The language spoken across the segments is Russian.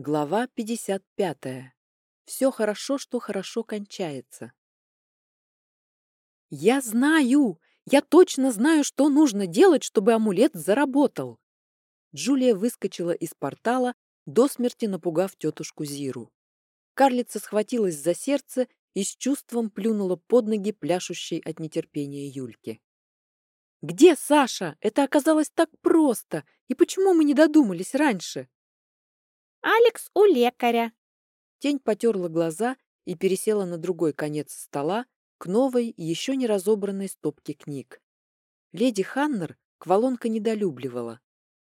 Глава 55. Все хорошо, что хорошо кончается. «Я знаю! Я точно знаю, что нужно делать, чтобы амулет заработал!» Джулия выскочила из портала, до смерти напугав тетушку Зиру. Карлица схватилась за сердце и с чувством плюнула под ноги пляшущей от нетерпения Юльки. «Где Саша? Это оказалось так просто! И почему мы не додумались раньше?» Алекс у лекаря. Тень потерла глаза и пересела на другой конец стола к новой, еще не разобранной стопке книг. Леди Ханнер Квалонка недолюбливала.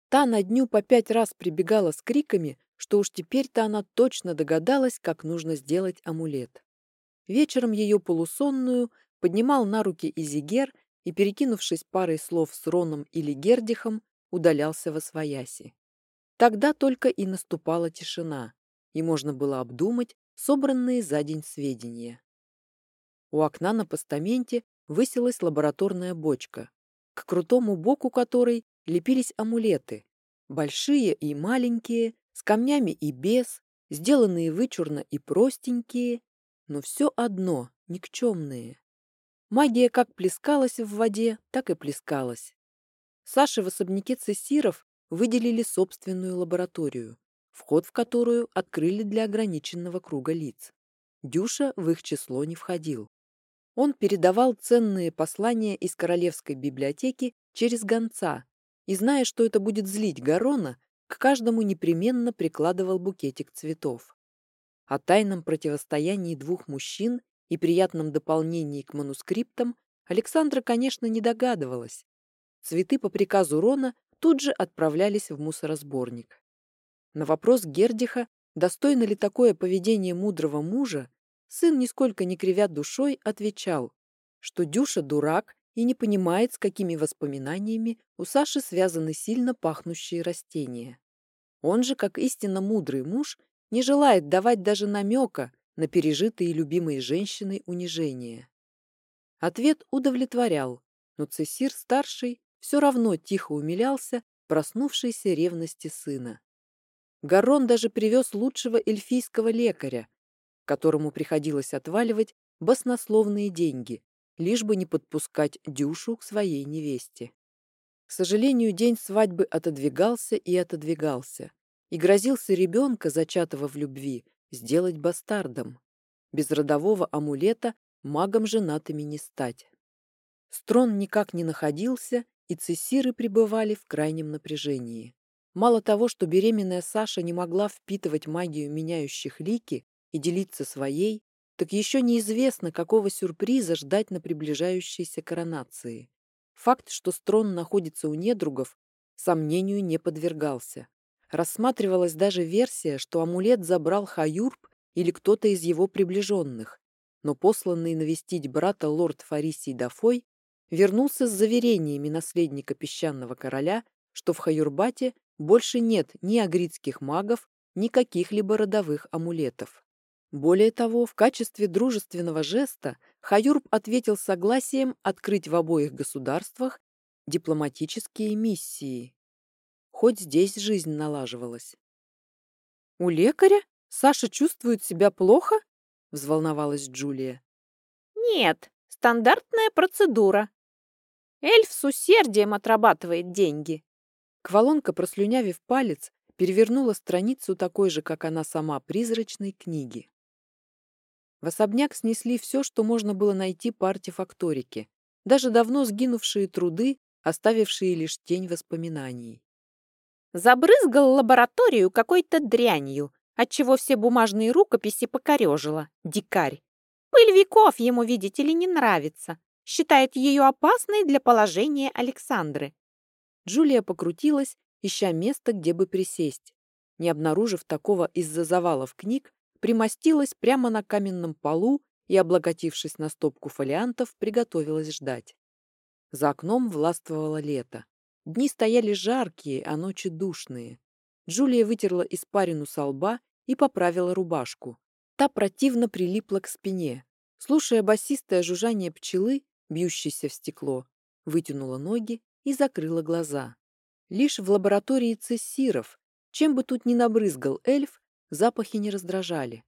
Та на дню по пять раз прибегала с криками, что уж теперь-то она точно догадалась, как нужно сделать амулет. Вечером ее полусонную поднимал на руки Изигер и, перекинувшись парой слов с Роном или Гердихом, удалялся во свояси. Тогда только и наступала тишина, и можно было обдумать собранные за день сведения. У окна на постаменте высилась лабораторная бочка, к крутому боку которой лепились амулеты, большие и маленькие, с камнями и без, сделанные вычурно и простенькие, но все одно никчемные. Магия как плескалась в воде, так и плескалась. Саше в особняке цессиров выделили собственную лабораторию, вход в которую открыли для ограниченного круга лиц. Дюша в их число не входил. Он передавал ценные послания из королевской библиотеки через гонца и, зная, что это будет злить Гарона, к каждому непременно прикладывал букетик цветов. О тайном противостоянии двух мужчин и приятном дополнении к манускриптам Александра, конечно, не догадывалась. Цветы по приказу Рона тут же отправлялись в мусоросборник. На вопрос Гердиха, достойно ли такое поведение мудрого мужа, сын, нисколько не кривя душой, отвечал, что Дюша дурак и не понимает, с какими воспоминаниями у Саши связаны сильно пахнущие растения. Он же, как истинно мудрый муж, не желает давать даже намека на пережитые любимой женщиной унижения. Ответ удовлетворял, но Цесир-старший все равно тихо умилялся проснувшейся ревности сына. Гарон даже привез лучшего эльфийского лекаря, которому приходилось отваливать баснословные деньги, лишь бы не подпускать Дюшу к своей невесте. К сожалению, день свадьбы отодвигался и отодвигался, и грозился ребенка, зачатого в любви, сделать бастардом. Без родового амулета магом женатыми не стать. Строн никак не находился и цессиры пребывали в крайнем напряжении. Мало того, что беременная Саша не могла впитывать магию меняющих лики и делиться своей, так еще неизвестно, какого сюрприза ждать на приближающейся коронации. Факт, что Строн находится у недругов, сомнению не подвергался. Рассматривалась даже версия, что амулет забрал Хаюрб или кто-то из его приближенных, но посланный навестить брата лорд Фарисий Дафой вернулся с заверениями наследника песчаного короля, что в Хаюрбате больше нет ни агритских магов, ни каких-либо родовых амулетов. Более того, в качестве дружественного жеста Хаюрб ответил согласием открыть в обоих государствах дипломатические миссии. Хоть здесь жизнь налаживалась. «У лекаря? Саша чувствует себя плохо?» — взволновалась Джулия. «Нет, стандартная процедура. Эльф с усердием отрабатывает деньги. Квалонка, прослюнявив палец, перевернула страницу такой же, как она сама, призрачной книги. В особняк снесли все, что можно было найти по артефакторике, даже давно сгинувшие труды, оставившие лишь тень воспоминаний. Забрызгал лабораторию какой-то дрянью, отчего все бумажные рукописи покорежило. Дикарь. Пыль веков ему, видите ли, не нравится считает ее опасной для положения Александры. Джулия покрутилась, ища место, где бы присесть. Не обнаружив такого из-за завалов книг, примостилась прямо на каменном полу и, облокотившись на стопку фолиантов, приготовилась ждать. За окном властвовало лето. Дни стояли жаркие, а ночи душные. Джулия вытерла испарину со лба и поправила рубашку. Та противно прилипла к спине. Слушая басистое жужжание пчелы, бьющейся в стекло, вытянула ноги и закрыла глаза. Лишь в лаборатории цессиров, чем бы тут ни набрызгал эльф, запахи не раздражали.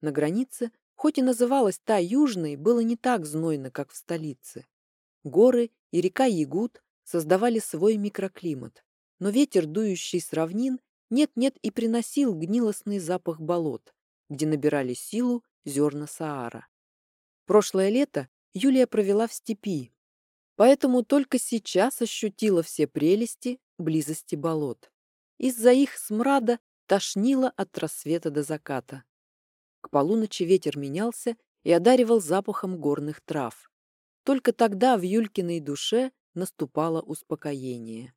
На границе, хоть и называлась та южной, было не так знойно, как в столице. Горы и река Ягут создавали свой микроклимат, но ветер, дующий с равнин, нет-нет и приносил гнилостный запах болот, где набирали силу зерна Саара. Прошлое лето Юлия провела в степи, поэтому только сейчас ощутила все прелести близости болот. Из-за их смрада тошнило от рассвета до заката. К полуночи ветер менялся и одаривал запахом горных трав. Только тогда в Юлькиной душе наступало успокоение.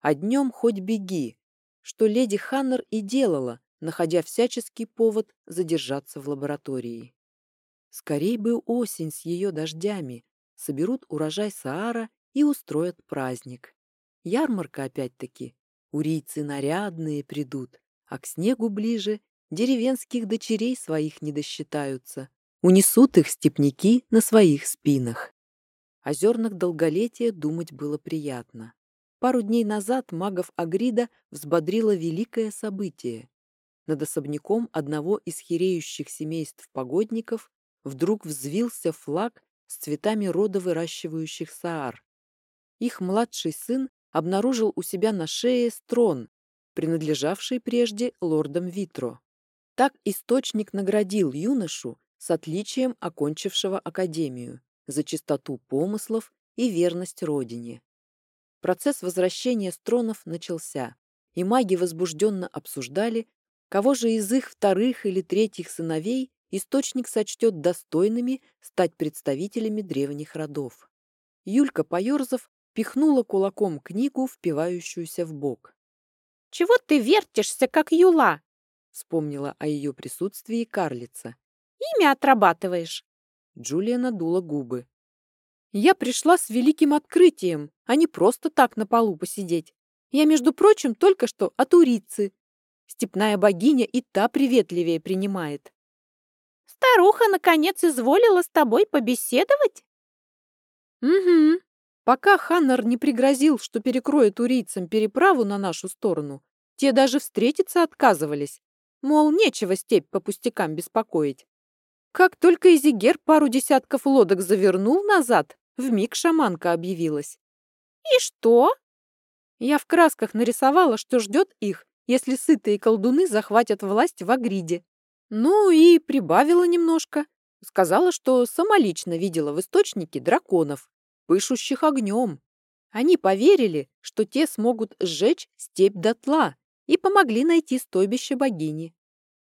А днем хоть беги, что леди Ханнер и делала, находя всяческий повод задержаться в лаборатории. Скорей бы осень с ее дождями, соберут урожай Саара и устроят праздник. Ярмарка опять-таки. Урийцы нарядные придут, а к снегу ближе деревенских дочерей своих не досчитаются. Унесут их степняки на своих спинах. О зернах долголетия думать было приятно. Пару дней назад магов Агрида взбодрило великое событие. Над особняком одного из хиреющих семейств погодников вдруг взвился флаг с цветами рода выращивающих саар. Их младший сын обнаружил у себя на шее строн, принадлежавший прежде лордам Витро. Так источник наградил юношу с отличием окончившего академию за чистоту помыслов и верность родине. Процесс возвращения стронов начался, и маги возбужденно обсуждали, кого же из их вторых или третьих сыновей источник сочтет достойными стать представителями древних родов. Юлька, поерзав, пихнула кулаком книгу, впивающуюся в бок. «Чего ты вертишься, как юла?» вспомнила о ее присутствии карлица. «Имя отрабатываешь». Джулия надула губы. «Я пришла с великим открытием, а не просто так на полу посидеть. Я, между прочим, только что от Урицы. Степная богиня и та приветливее принимает. Старуха, наконец, изволила с тобой побеседовать? Угу. Пока Ханнер не пригрозил, что перекроет урийцам переправу на нашу сторону, те даже встретиться отказывались. Мол, нечего степь по пустякам беспокоить. Как только Изигер пару десятков лодок завернул назад, вмиг шаманка объявилась. «И что?» Я в красках нарисовала, что ждет их, если сытые колдуны захватят власть в Агриде. Ну и прибавила немножко. Сказала, что самолично видела в источнике драконов, пышущих огнем. Они поверили, что те смогут сжечь степь дотла и помогли найти стойбище богини.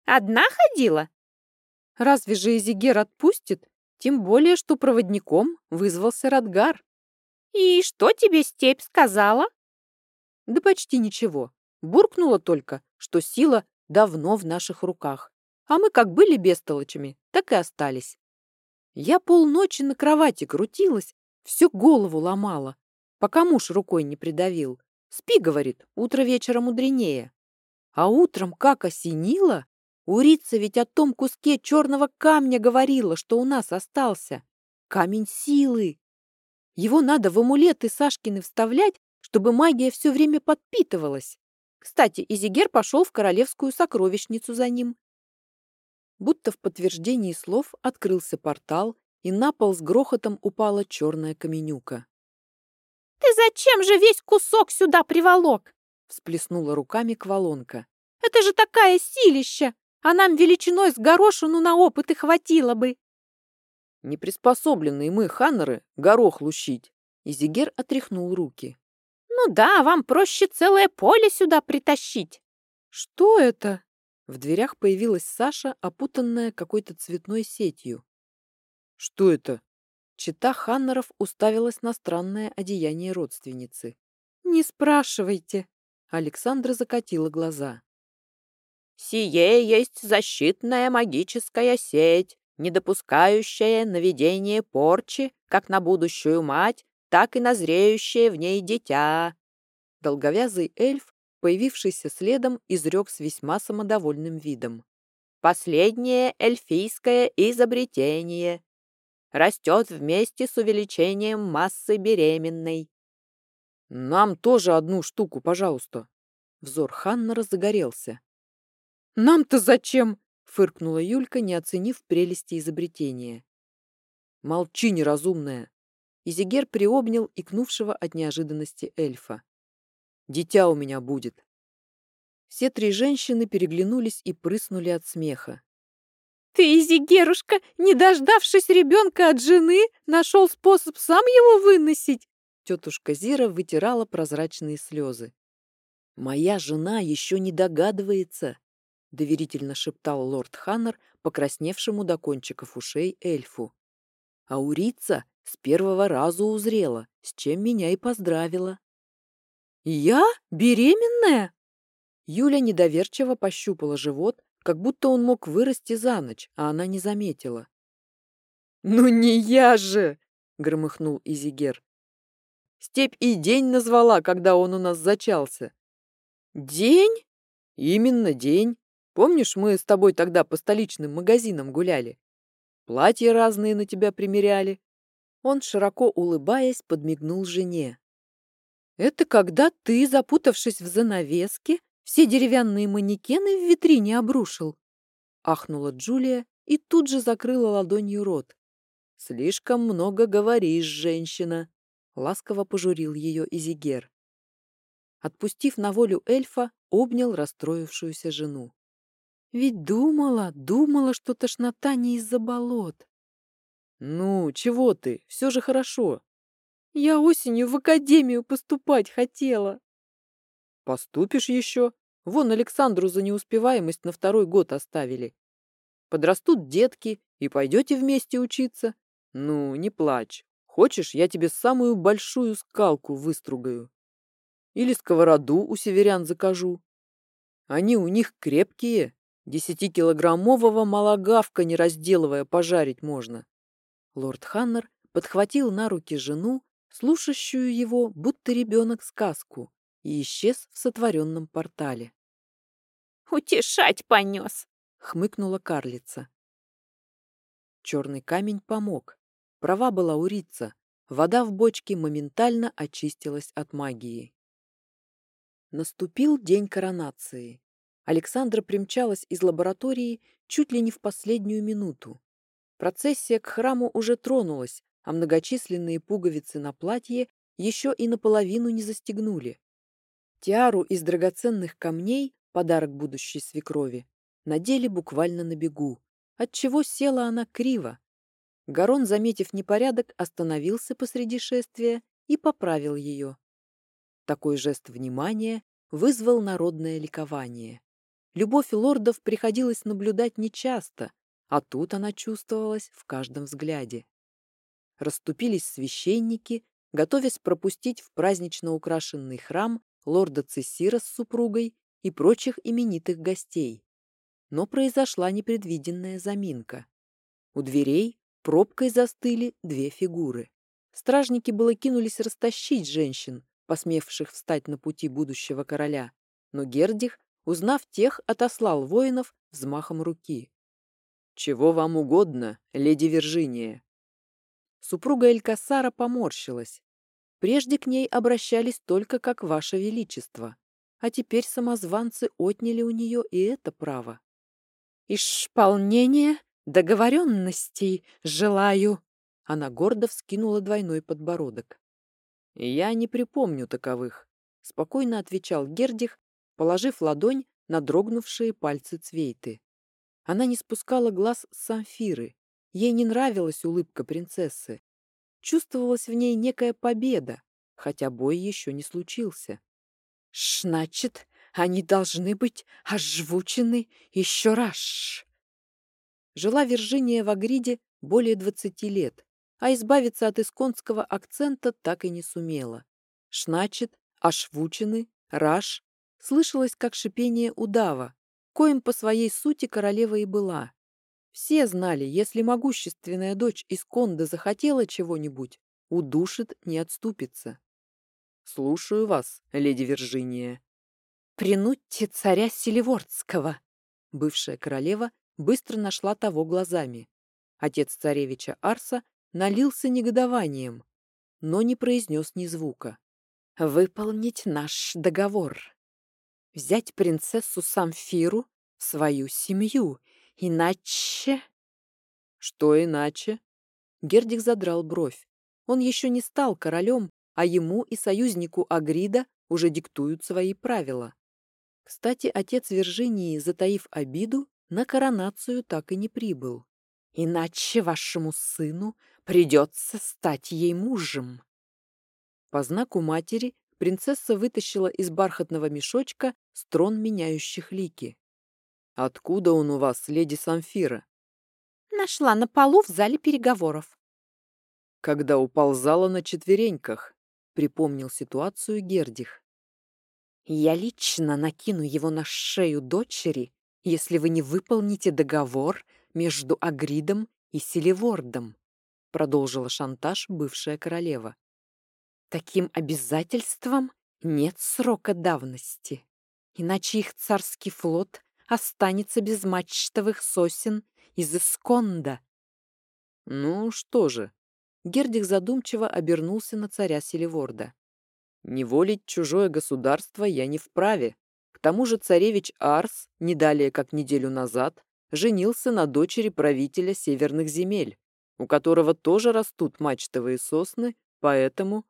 «Одна ходила?» Разве же Изигер отпустит? Тем более, что проводником вызвался Радгар. «И что тебе степь сказала?» Да почти ничего. Буркнула только, что сила давно в наших руках. А мы как были бестолочами, так и остались. Я полночи на кровати крутилась, всю голову ломала, пока муж рукой не придавил. Спи, говорит, утро вечера мудренее. А утром как осенило, Урица ведь о том куске черного камня говорила, что у нас остался. Камень силы. Его надо в амулеты Сашкины вставлять, чтобы магия все время подпитывалась. Кстати, Изигер пошел в королевскую сокровищницу за ним. Будто в подтверждении слов открылся портал, и на пол с грохотом упала черная каменюка. «Ты зачем же весь кусок сюда приволок?» всплеснула руками Квалонка. «Это же такая силища! А нам величиной с горошину на опыт и хватило бы!» «Неприспособленные мы, ханнеры, горох лущить!» Изигер отряхнул руки. «Ну да, вам проще целое поле сюда притащить!» «Что это?» В дверях появилась Саша, опутанная какой-то цветной сетью. «Что это?» Чита Ханнеров уставилась на странное одеяние родственницы. «Не спрашивайте!» Александра закатила глаза. «Сие есть защитная магическая сеть, не допускающая наведения порчи как на будущую мать, так и на зреющее в ней дитя». Долговязый эльф появившийся следом, изрек с весьма самодовольным видом. «Последнее эльфийское изобретение. Растет вместе с увеличением массы беременной». «Нам тоже одну штуку, пожалуйста». Взор Ханнера загорелся. «Нам-то зачем?» — фыркнула Юлька, не оценив прелести изобретения. «Молчи, неразумная!» Изигер приобнял икнувшего от неожиданности эльфа. «Дитя у меня будет!» Все три женщины переглянулись и прыснули от смеха. «Ты, Изигерушка, не дождавшись ребенка от жены, нашел способ сам его выносить?» Тетушка Зира вытирала прозрачные слезы. «Моя жена еще не догадывается», — доверительно шептал лорд Ханнер, покрасневшему до кончиков ушей эльфу. А Урица с первого раза узрела, с чем меня и поздравила. «Я? Беременная?» Юля недоверчиво пощупала живот, как будто он мог вырасти за ночь, а она не заметила. «Ну не я же!» — громыхнул Изигер. «Степь и день назвала, когда он у нас зачался». «День?» «Именно день. Помнишь, мы с тобой тогда по столичным магазинам гуляли? Платья разные на тебя примеряли». Он, широко улыбаясь, подмигнул жене. «Это когда ты, запутавшись в занавеске, все деревянные манекены в витрине обрушил?» Ахнула Джулия и тут же закрыла ладонью рот. «Слишком много говоришь, женщина!» Ласково пожурил ее Изигер. Отпустив на волю эльфа, обнял расстроившуюся жену. Ведь думала, думала, что тошнота не из-за болот. Ну, чего ты? Все же хорошо. Я осенью в академию поступать хотела. Поступишь еще? Вон Александру за неуспеваемость на второй год оставили. Подрастут детки, и пойдете вместе учиться. Ну, не плачь. Хочешь, я тебе самую большую скалку выстругаю. Или сковороду у северян закажу. Они у них крепкие. Десятикилограммового малагавка, не разделывая, пожарить можно. Лорд Ханнер подхватил на руки жену, слушающую его, будто ребенок сказку, и исчез в сотворенном портале. «Утешать понес!» — хмыкнула карлица. Черный камень помог. Права была урица. Вода в бочке моментально очистилась от магии. Наступил день коронации. Александра примчалась из лаборатории чуть ли не в последнюю минуту. Процессия к храму уже тронулась, а многочисленные пуговицы на платье еще и наполовину не застегнули. Тиару из драгоценных камней, подарок будущей свекрови, надели буквально на бегу, отчего села она криво. Гарон, заметив непорядок, остановился посреди шествия и поправил ее. Такой жест внимания вызвал народное ликование. Любовь лордов приходилось наблюдать нечасто, а тут она чувствовалась в каждом взгляде. Расступились священники, готовясь пропустить в празднично украшенный храм лорда Цессира с супругой и прочих именитых гостей. Но произошла непредвиденная заминка. У дверей пробкой застыли две фигуры. Стражники было кинулись растащить женщин, посмевших встать на пути будущего короля, но Гердих, узнав тех, отослал воинов взмахом руки. «Чего вам угодно, леди Виржиния?» Супруга Элькасара поморщилась. Прежде к ней обращались только как Ваше Величество, а теперь самозванцы отняли у нее и это право. «Исполнение договоренностей желаю!» Она гордо вскинула двойной подбородок. «Я не припомню таковых», — спокойно отвечал Гердих, положив ладонь на дрогнувшие пальцы Цвейты. Она не спускала глаз с Самфиры. Ей не нравилась улыбка принцессы. Чувствовалась в ней некая победа, хотя бой еще не случился. «Значит, они должны быть озвучены еще раз!» Жила Виржиния в Агриде более двадцати лет, а избавиться от исконского акцента так и не сумела. Шначет, ашвучены, раш слышалось как шипение удава, коим по своей сути королева и была. Все знали, если могущественная дочь Исконда захотела чего-нибудь, удушит, не отступится. «Слушаю вас, леди Виржиния». «Принудьте царя Селивордского!» Бывшая королева быстро нашла того глазами. Отец царевича Арса налился негодованием, но не произнес ни звука. «Выполнить наш договор. Взять принцессу Самфиру в свою семью, иначе...» «Что иначе?» Гердик задрал бровь. Он еще не стал королем, а ему и союзнику Агрида уже диктуют свои правила. Кстати, отец Виржинии, затаив обиду, на коронацию так и не прибыл. «Иначе вашему сыну придется стать ей мужем». По знаку матери принцесса вытащила из бархатного мешочка строн меняющих лики. «Откуда он у вас, леди Самфира?» Нашла на полу в зале переговоров. Когда уползала на четвереньках, припомнил ситуацию Гердих. Я лично накину его на шею дочери, если вы не выполните договор между Агридом и Селивордом, продолжила шантаж бывшая королева. Таким обязательством нет срока давности, иначе их царский флот останется без мачтовых сосен из Исконда. Ну что же, Гердих задумчиво обернулся на царя Селиворда. «Неволить чужое государство я не вправе. К тому же царевич Арс, не далее как неделю назад, женился на дочери правителя северных земель, у которого тоже растут мачтовые сосны, поэтому...»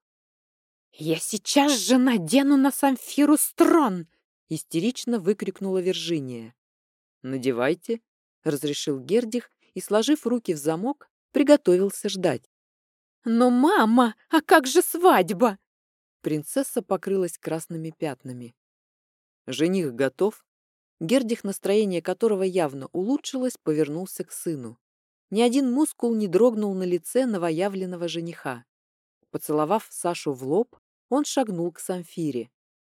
«Я сейчас же надену на Самфиру строн!» Истерично выкрикнула Виржиния. «Надевайте», — разрешил Гердих и, сложив руки в замок, приготовился ждать. «Но, мама, а как же свадьба?» Принцесса покрылась красными пятнами. Жених готов. Гердих, настроение которого явно улучшилось, повернулся к сыну. Ни один мускул не дрогнул на лице новоявленного жениха. Поцеловав Сашу в лоб, он шагнул к Самфире.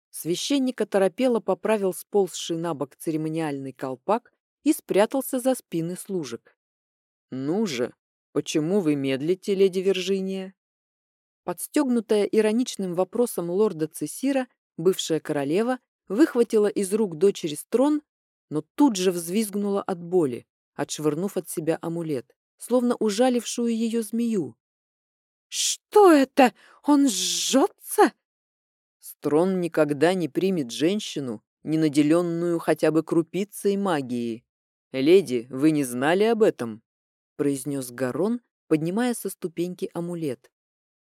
Священник оторопело поправил сползший на бок церемониальный колпак и спрятался за спины служек. «Ну же, «Почему вы медлите, леди Виржиния?» Подстегнутая ироничным вопросом лорда Цесира, бывшая королева выхватила из рук дочери строн, но тут же взвизгнула от боли, отшвырнув от себя амулет, словно ужалившую ее змею. «Что это? Он жжется?» Строн никогда не примет женщину, не наделенную хотя бы крупицей магии. Леди, вы не знали об этом? произнес Гарон, поднимая со ступеньки амулет.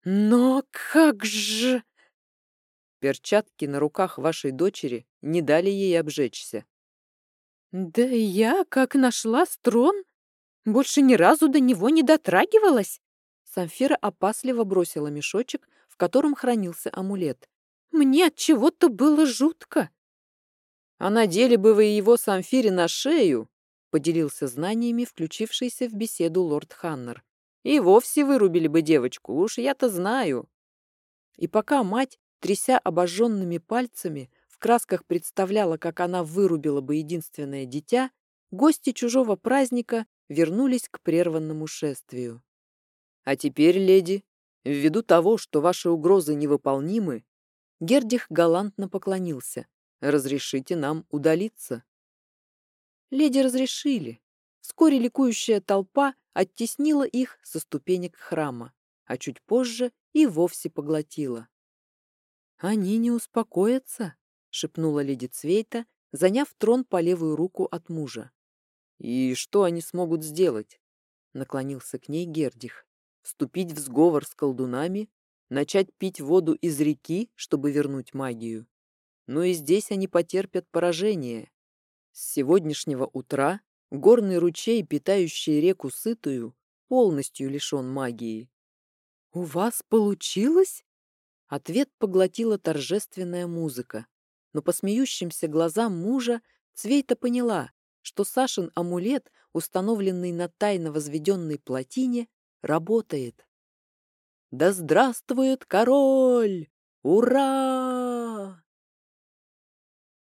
«Но как же...» Перчатки на руках вашей дочери не дали ей обжечься. «Да я, как нашла строн, больше ни разу до него не дотрагивалась!» Самфира опасливо бросила мешочек, в котором хранился амулет. «Мне от чего-то было жутко!» «А надели бы вы его Самфире на шею, поделился знаниями, включившийся в беседу лорд Ханнер. «И вовсе вырубили бы девочку, уж я-то знаю». И пока мать, тряся обожженными пальцами, в красках представляла, как она вырубила бы единственное дитя, гости чужого праздника вернулись к прерванному шествию. «А теперь, леди, ввиду того, что ваши угрозы невыполнимы, Гердих галантно поклонился. «Разрешите нам удалиться». Леди разрешили. Вскоре ликующая толпа оттеснила их со ступенек храма, а чуть позже и вовсе поглотила. «Они не успокоятся», — шепнула леди Цвейта, заняв трон по левую руку от мужа. «И что они смогут сделать?» — наклонился к ней Гердих. «Вступить в сговор с колдунами? Начать пить воду из реки, чтобы вернуть магию? Но и здесь они потерпят поражение. С сегодняшнего утра горный ручей, питающий реку Сытую, полностью лишен магии. «У вас получилось?» Ответ поглотила торжественная музыка. Но по смеющимся глазам мужа Цвейта поняла, что Сашин амулет, установленный на тайно возведенной плотине, работает. «Да здравствует король! Ура!»